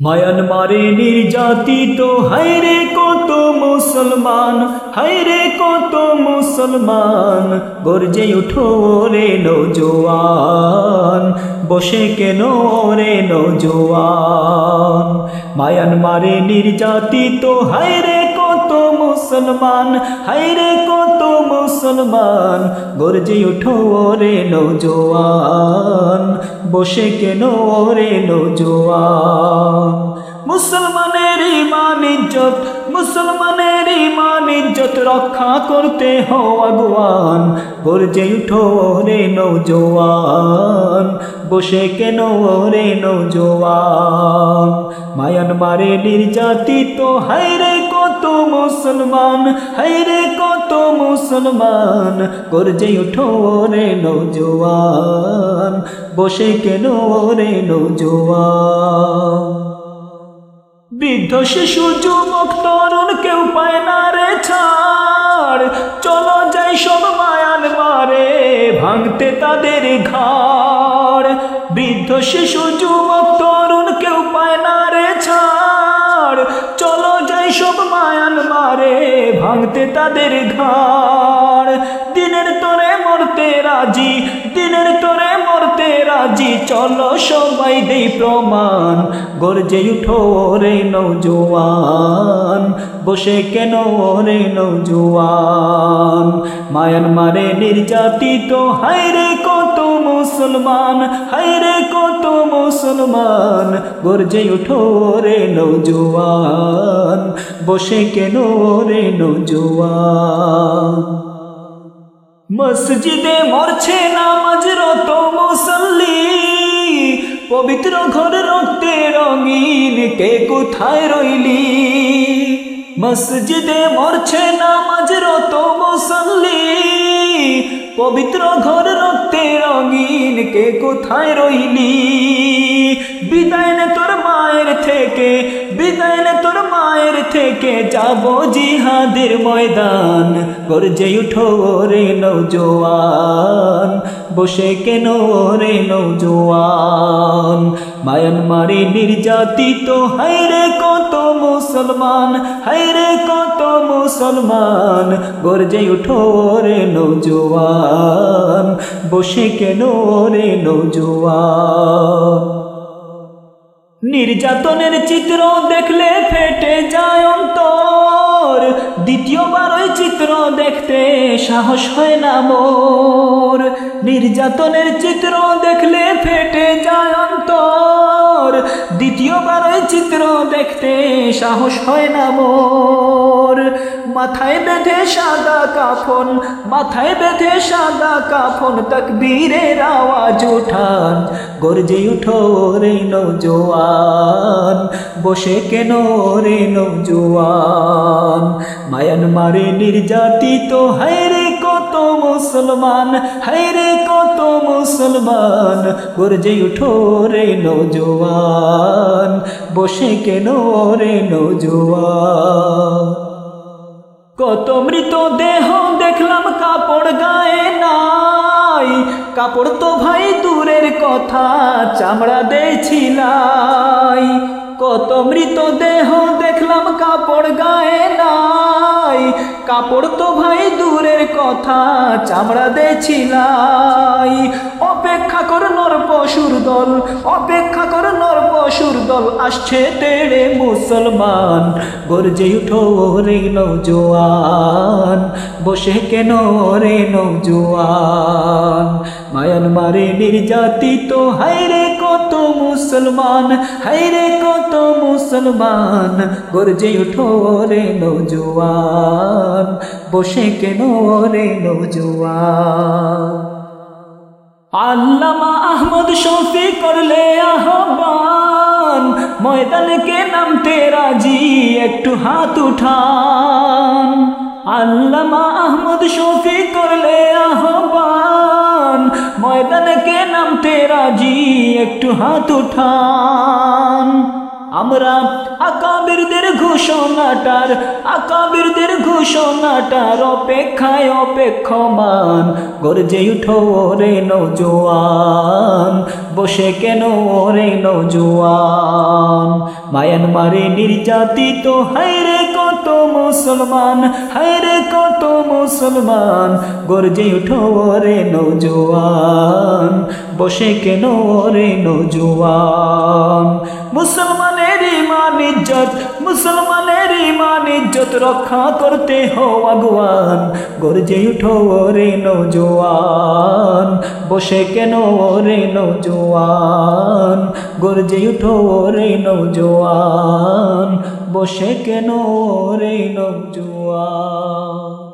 মায়ানমারে নির্যাতিত হাইরে কত মুসলমান হাইরে কত মুসলমান, গর্জে উঠো রে নজোয়ান, বসে কেন রে নজোয়ান? মায়ানমারে নির্যাতিত হাইরে মুসলমান হাইরে কত মুসলমান, গর্জে উঠো রে নৌজোয়ান, বসে কেন রে নৌজোয়ান? মুসলমানের ইমান ইজ্জত, মুসলমানের ইমান ইজ্জত রক্ষা করতে হো আগুয়ান, গর্জে উঠো রে নৌজোয়ান, বসে কেন রে নৌজোয়ান? মায়ানমারে নির্যাতিত হাইরে মুসলমান হাইরে কত মুসলমান, গর্জে উঠো রে নৌজোয়ান বসে কেন রে নৌজোয়ান বৃদ্ধ শিশু, যুবক, তরুণ কেউ পায় না রে ছাড়, চলো যাই সব মায়ান মারে ভাঙতে তাদের ঘাড়। বৃদ্ধ শিশু, যুবক ভাঙতে তাদের ঘাড়। দিনের তোরে মরতে রাজি, দিনের তোরে মরতে রাজি। চলো সবাই দেই প্রমাণ, গর্জে উঠো রে নৌজোয়ান। বসে কেন রে নৌজোয়ান? মায়ানমারে নির্যাতিত হাইরে কত মুসলমান হাইরে কত মুসলমান, গর্জে উঠো রে নৌজোয়ান বসে কেন রে নৌজোয়ান মসজিদে মরছে নামাজ রত মুসল্লি, পবিত্র ঘর রক্তে রঙিন, কে কোথায় রইলি? মসজিদে মরছে নামাজ রত মুসল্লি পবিত্র ঘর রক্তে রঙিন, কে কোথায় রইলি? বিদায় নে তোর মায়ের থেকে, বিদায় নে তোর মায়ের থেকে যাব জিহাদের ময়দান। গর্জে উঠো রে নৌজোয়ান বসে কেন রে নৌজোয়ান মায়ানমারে নির্যাতিত হাইরে কত মুসলমান হাইরে কত মুসলমান, গর্জে উঠো রে নৌজোয়ান, বসে কেন রে নৌজোয়ান? নির্যাতনের চিত্র দেখলে ফেটে যায় অন্তর, দ্বিতীয়বার ওই চিত্র দেখতে সাহস হয় না মোর। নির্যাতনের চিত্র দেখলে ফেটে যায় অন্তর। দ্বিতীয়বার ওই চিত্র দেখতে সাহস হয় না মোর। মাথায় বেঁধে সাদা কাফন, মাথায় বেঁধে সাদা কাফন, তকবীরের আওয়াজ উঠান, গর্জে উঠো রে নৌজোয়ান, বসে কেন রে নৌজোয়ান? মায়ানমারে নির্যাতিত কত মুসলমান, হায়রে কত মুসলমান, গর্জে উঠো রে নৌজোয়ান বসে কেন রে নৌজোয়ান কত মৃত দেহ দেখলাম কাপড় গায়ে নাই, কাপড় তো ভাই দূরের কথা, চামড়া দেছিলাই। কত মৃত দেহ দেখলাম কাপড় গায়ে নাই কাপড় তো ভাই দূরের কথা, চামড়া দেছিলাই অপেক্ষা কর নর পশুর দল, অপেক্ষা কর নর পশুর দল, আসছে তেড়ে মুসলমান, গর্জে উঠো রে নৌজোয়ান বসে কেন রে নৌজোয়ান মায়ানমারে নির্যাতিত হাইরে কত মুসলমান হাইরে কত মুসলমান, গর্জে উঠো রে নৌজোয়ান, বসে কেন রে নৌজোয়ান? আল্লামা আহমদ শফি করলে আহ্বান ময়দানকে নামতে রাজি, একটু হাত উঠান। আল্লামা আহমদ শফি করলে আহ্বান ময়দানকে নামতে রাজি, একটু হাত উঠান। আমরা আকাবিরদের ঘোষণাটার আকাবিরদের ঘোষণাটার অপেক্ষায় অপেক্ষমান। গর্জে উঠো রে নৌজোয়ান, বসে কেন রে নৌজোয়ান? মায়ানমারে নির্যাতিত হাইরে মুসলমান, হায়রে কত মুসলমান, গর্জে উঠো রে নৌজোয়ান, বসে কেন রে নৌজোয়ান? মুসলমানের ইমান ইজ্জত, মুসলমানের ইমান ইজ্জত রক্ষা করতে হো আগুয়ান। গর্জে উঠো রে নজোয়ান। বসে কেন রে নজোয়ান? গর্জে উঠো রে নজোয়ান। বসে কেন রে নৌজোয়ান?